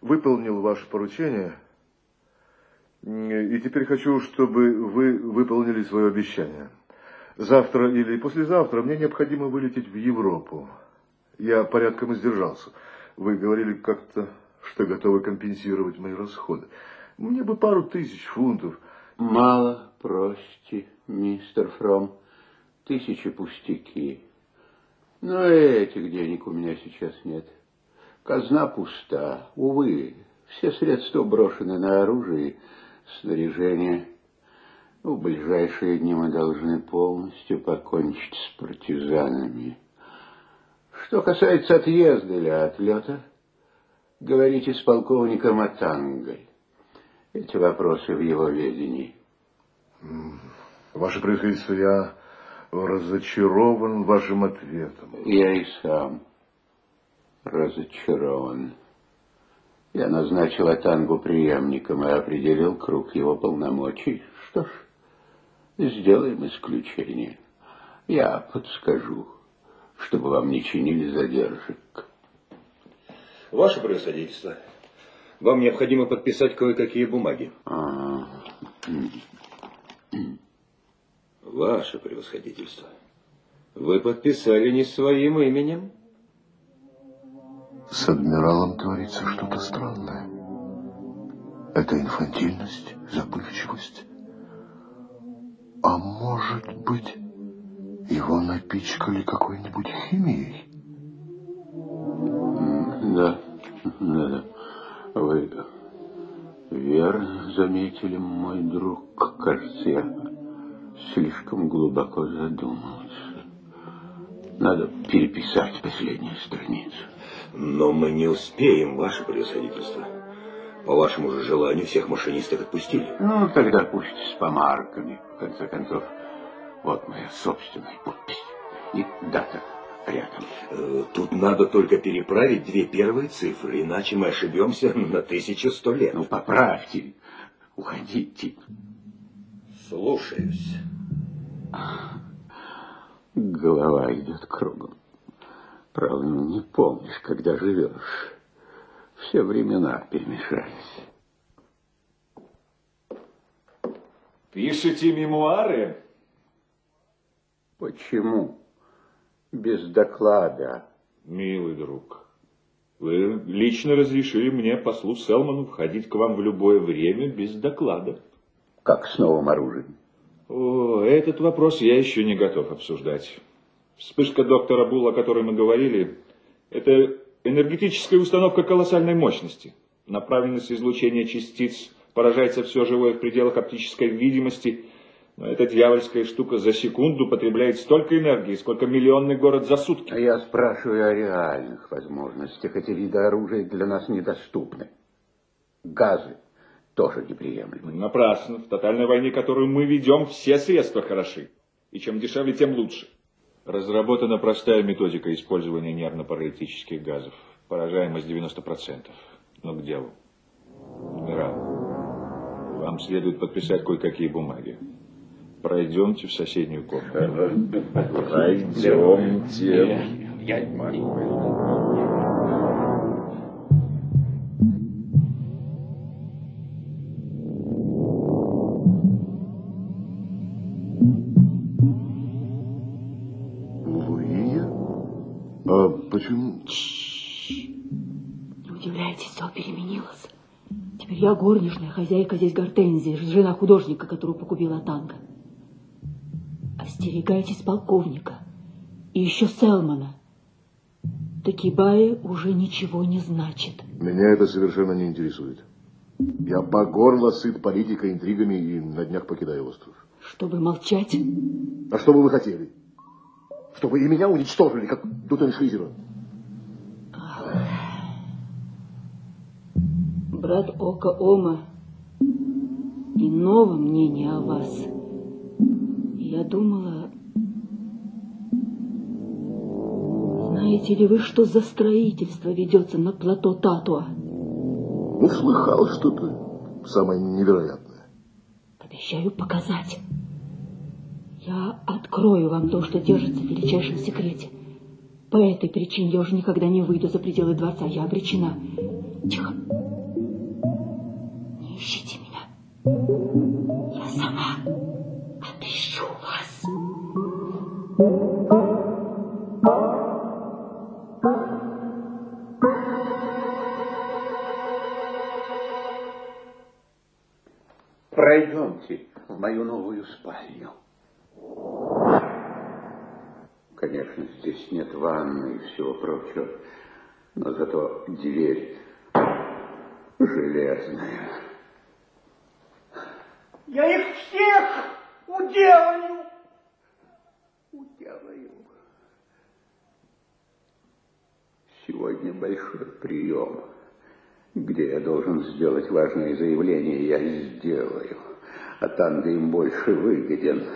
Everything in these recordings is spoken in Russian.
выполнил ваше поручение. И теперь хочу, чтобы вы выполнили свое обещание. Завтра или послезавтра мне необходимо вылететь в Европу. Я порядком издержался. Вы говорили как-то, что готовы компенсировать мои расходы. Мне бы пару тысяч фунтов. Мало просите, мистер Фром. Тысячи пустяки. Но этих денег у меня сейчас нет. Казна пуста. Увы, все средства брошены на оружие, снаряжение. В ближайшие дни мы должны полностью покончить с партизанами. Что касается отъезда или отлета, говорите с полковником Атангой. Эти вопросы в его ведении. Ваше превосходительство, я разочарован вашим ответом. Я и сам разочарован. Я назначил Атангу преемником и определил круг его полномочий. Что ж, сделаем исключение. Я подскажу, чтобы вам не чинили задержек. Ваше превосходительство, вам необходимо подписать кое-какие бумаги. А, Ваше превосходительство, вы подписали не своим именем? С адмиралом творится что-то странное. Это инфантильность, забывчивость. А может быть, его напичкали какой-нибудь химией? Да, да, да. Вы верно заметили, мой друг. Кажется, я слишком глубоко задумался. Надо переписать последнюю страницу. Но мы не успеем, ваше превосходительство. По вашему же желанию всех машинистов отпустили. Ну, тогда пусть с помарками. В конце концов, вот моя собственная подпись. И дата рядом. Э, Тут надо только переправить две первые цифры, иначе мы ошибемся на 1100 лет. Ну, поправьте. Уходите. Слушаюсь. Голова идет кругом. Правда, не помнишь, когда живешь. Все времена перемешались. Пишете мемуары? Почему? Без доклада. Милый друг, вы лично разрешили мне, послу Селману, входить к вам в любое время без доклада. Как с новым оружием? О, этот вопрос я еще не готов обсуждать. Вспышка доктора Булла, о которой мы говорили, это энергетическая установка колоссальной мощности. Направленность излучения частиц поражается все живое в пределах оптической видимости, но эта дьявольская штука за секунду потребляет столько энергии, сколько миллионный город за сутки. А я спрашиваю о реальных возможностях. Эти виды оружия для нас недоступны. Газы тоже неприемлемы. Напрасно. В тотальной войне, которую мы ведем, все средства хороши. И чем дешевле, тем лучше. Разработана простая методика использования нервно-паралитических газов. Поражаемость 90%. Но к делу. Адмирал, вам следует подписать кое-какие бумаги. Пройдемте в соседнюю комнату. Пройдемте. Я не могу. Почему? Не удивляйтесь, все переменилось. Теперь я горничная, хозяйка здесь Гортензия, жена художника, которую погубила танка. Остерегайтесь полковника и еще Селмана. Такибаи уже ничего не значит. Меня это совершенно не интересует. Я по горло сыт политикой, интригами и на днях покидаю остров. Чтобы молчать, А что бы вы хотели? Чтобы и меня уничтожили, как Дутеншлизера? Брат Ока Ома, иного мнения о вас. Я думала, знаете ли вы, что за строительство ведется на плато Татуа? Ну, слыхал что-то самое невероятное. Обещаю показать. Я открою вам то, что держится в величайшем секрете. По этой причине я уже никогда не выйду за пределы дворца. Я обречена. Тихо. Ищите меня. Я сама отыщу вас. Пройдемте в мою новую спальню. Конечно, здесь нет ванны и всего прочего, но зато дверь железная. Я их всех уделаю. Уделаю. Сегодня большой прием, где я должен сделать важное заявление, я сделаю. А Танго им больше выгоден.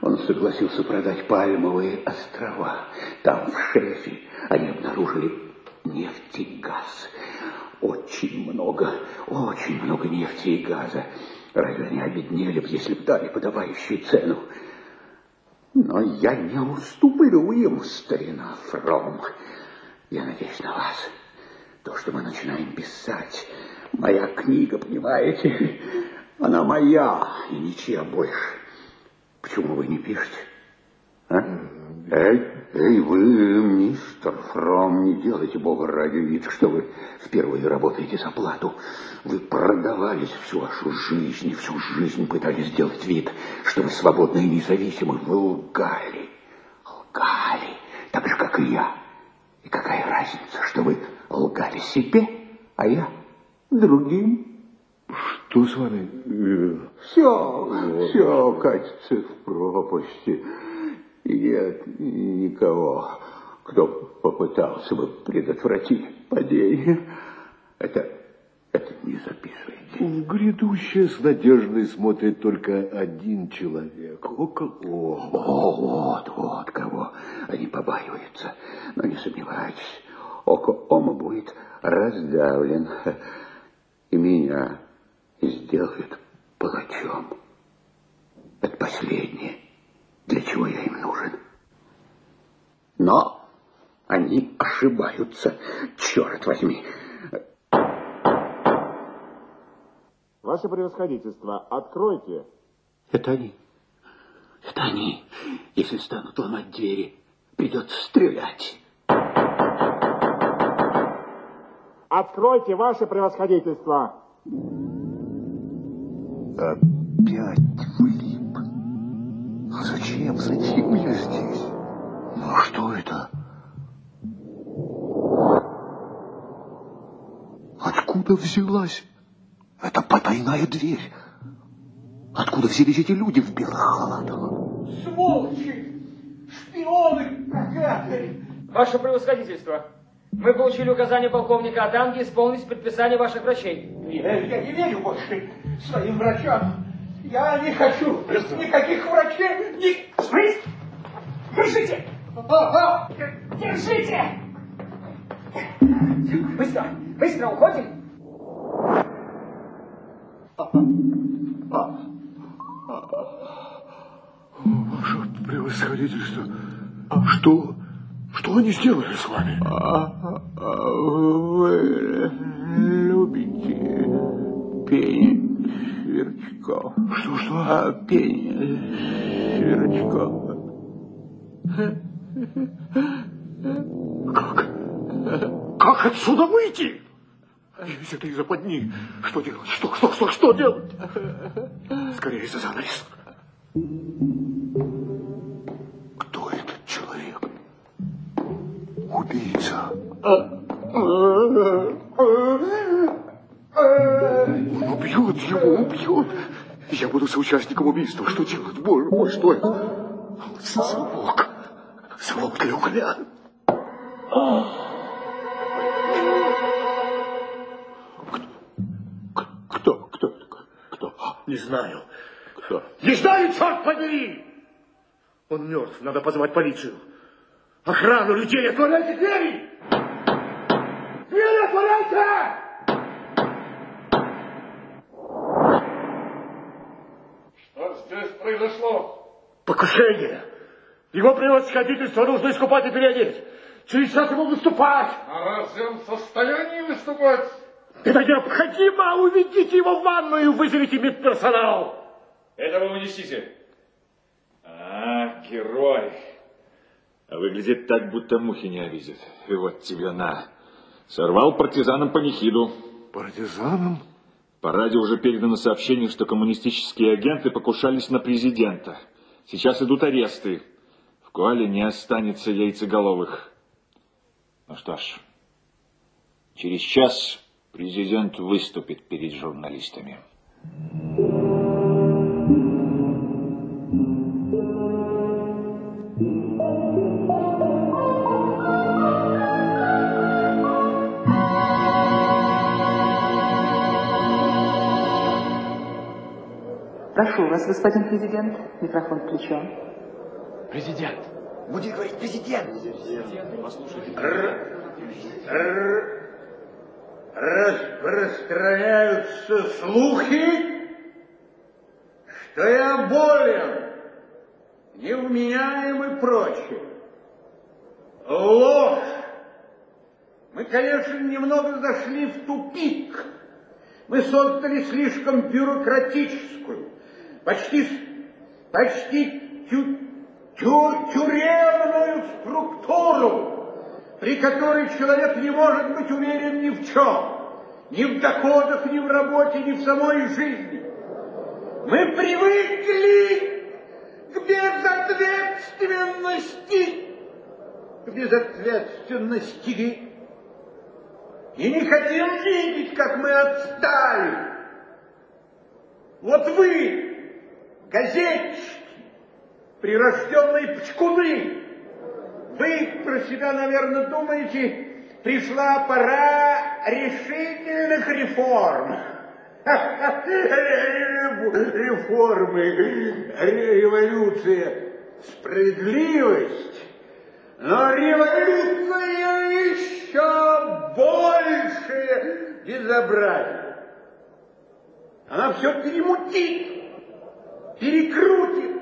Он согласился продать пальмовые острова. Там, в шельфе, они обнаружили нефть и газ. Очень много, очень много нефти и газа. Разве они обеднели бы, если бы дали подавающую цену? Но я не уступлю им, старина Фром. Я надеюсь на вас. То, что мы начинаем писать, моя книга, понимаете, она моя и ничья больше. Почему вы не пишете? А? Эй, эй, вы, мистер Фром, не делайте, бога ради, вид, что вы впервые работаете за плату. Вы продавались всю вашу жизнь, всю жизнь пытались сделать вид, что вы свободны и независимы. Вы лгали, лгали, так же, как и я. И какая разница, что вы лгали себе, а я другим? Что с вами? Э, Все, все катится в пропасти. Нет никого, кто попытался бы предотвратить падение. Это, это не записывайте. В грядущее с надеждой смотрит только один человек. Около. О, вот, вот кого они побаиваются. Но не сомневайтесь, око Ома будет раздавлен. И меня сделают палачом. Это последнее, для чего я им нужен. Но они ошибаются, черт возьми. Ваше превосходительство, откройте. Это они. Это они. Если станут ломать двери, придется стрелять. Откройте, ваше превосходительство. Опять зачем? Зачем я здесь? Ну а что это? Откуда взялась? Это потайная дверь. Откуда взялись эти люди в белых халатах? Сволочи! Шпионы проклятые! Ваше превосходительство, мы получили указание полковника Атанги исполнить предписание ваших врачей. Я, я не верю больше своим врачам. Я не хочу никаких врачей. Шприц! Держите! Держите! Быстро, быстро уходим! Ваше превосходительство. А что? Что они сделали с вами? Вы любите пение сверчков? Что-что? А, пение сверчков. Как? Как отсюда выйти? Из этой западни. Что делать? Что, что, что, что делать? Скорее за занавес. Кто этот человек? Убийца. Он убьет его, убьет. Я буду соучастником убийства. Что делать? Боже мой, что это? Звук. Звук для угля. Кто? Кто такой? Кто? Не знаю. Кто? Не знаю, черт побери! Он мертв, надо позвать полицию. Охрану людей, отворяйте двери! Двери отворяйте! Что здесь произошло? Покушение. Его превосходительство нужно искупать и переодеть. Через час ему выступать. А разве он в состоянии выступать? Это необходимо! Уведите его в ванную и вызовите медперсонал! Этого унесите. А, герой. А выглядит так, будто мухи не обидит. И вот тебе на. Сорвал партизанам панихиду. Партизанам? По радио уже передано сообщение, что коммунистические агенты покушались на президента. Сейчас идут аресты. В Куале не останется яйцеголовых. Ну что ж, через час президент выступит перед журналистами. Прошу вас, господин президент. Микрофон включен. Президент. Будет говорить президент. Распространяются слухи, что я болен, невменяем и прочее. Ложь. Мы, конечно, немного зашли в тупик. Мы создали слишком бюрократическую, почти, почти тю, тю, тюремную структуру, при которой человек не может быть уверен ни в чем, ни в доходах, ни в работе, ни в самой жизни. Мы привыкли к безответственности, к безответственности и не хотим видеть, как мы отстали. Вот вы, газетчики, прирожденные пчкуны, вы про себя, наверное, думаете, пришла пора решительных реформ. Реформы, революция, справедливость. Но революция еще больше безобразие. Она все перемутит, перекрутит,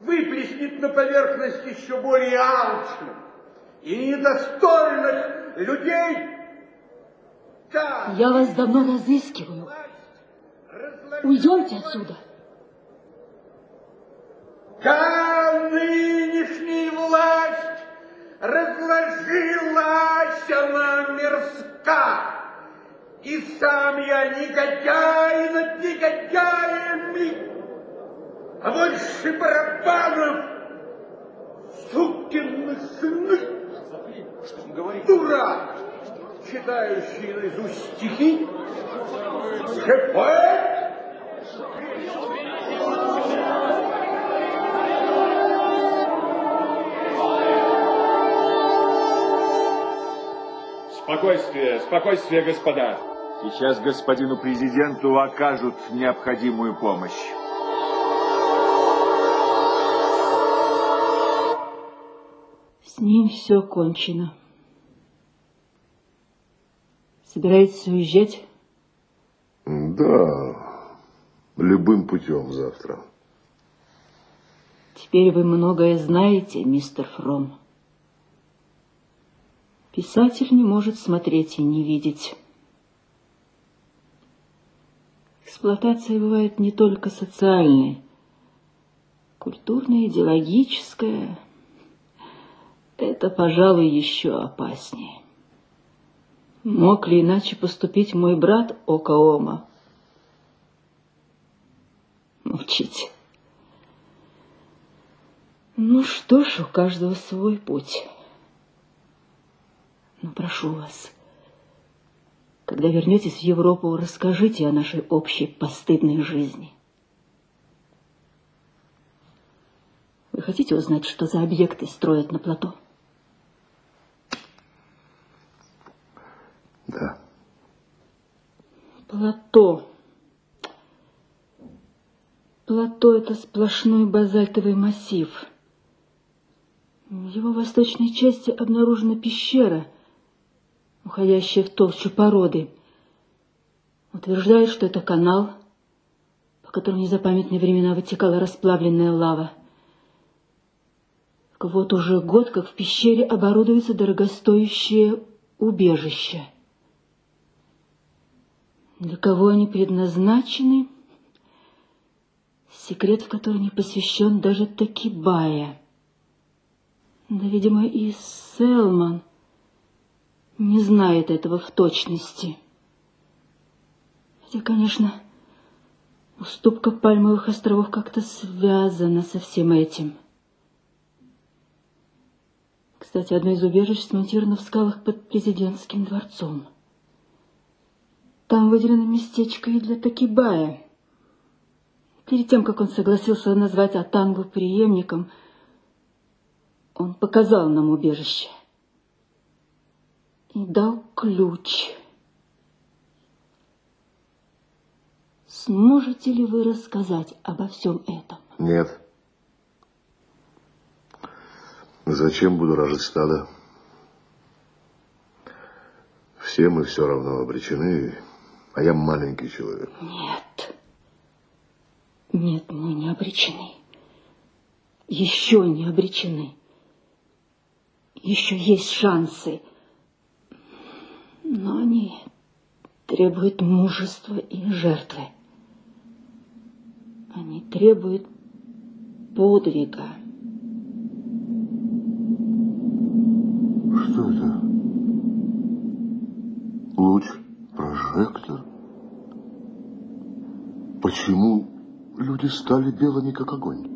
выплеснет на поверхность еще более алчных и недостойных людей. Да. Я вас давно разыскиваю. Уйдемте отсюда. Да, нынешняя власть разложилась она мерзка. И сам я негодяй над негодяями, а больше барабанов, сукины сыны. Что он говорит? Дурак, читающий наизусть стихи, же поэт. Спокойствие, спокойствие, господа. Сейчас господину президенту окажут необходимую помощь. Ним все кончено. Собираетесь уезжать? Да, любым путем завтра. Теперь вы многое знаете, мистер Фром. Писатель не может смотреть и не видеть. Эксплуатация бывает не только социальной, культурная, идеологическая. Это, пожалуй, еще опаснее. Мог ли иначе поступить мой брат Окаома? Молчите. Ну что ж, у каждого свой путь. Но прошу вас, когда вернетесь в Европу, расскажите о нашей общей постыдной жизни. Вы хотите узнать, что за объекты строят на плато? Да. Плато. Плато – это сплошной базальтовый массив. В его восточной части обнаружена пещера, уходящая в толщу породы. Утверждают, что это канал, по которому незапамятные времена вытекала расплавленная лава. Вот уже год, как в пещере оборудуется дорогостоящее убежище. Для кого они предназначены? Секрет, в который не посвящен даже Такибая. Да, видимо, и Селман не знает этого в точности. Хотя, конечно, уступка Пальмовых островов как-то связана со всем этим. Кстати, одно из убежищ смонтировано в скалах под президентским дворцом. Там выделено местечко и для Такибая. Перед тем, как он согласился назвать Атангу преемником, он показал нам убежище и дал ключ. Сможете ли вы рассказать обо всем этом? Нет. Зачем буду рожить стадо? Все мы все равно обречены, а я маленький человек. Нет. Нет, мы не обречены. Еще не обречены. Еще есть шансы. Но они требуют мужества и жертвы. Они требуют подвига. Что это? Прожектор? Почему люди стали белыми, как огонь?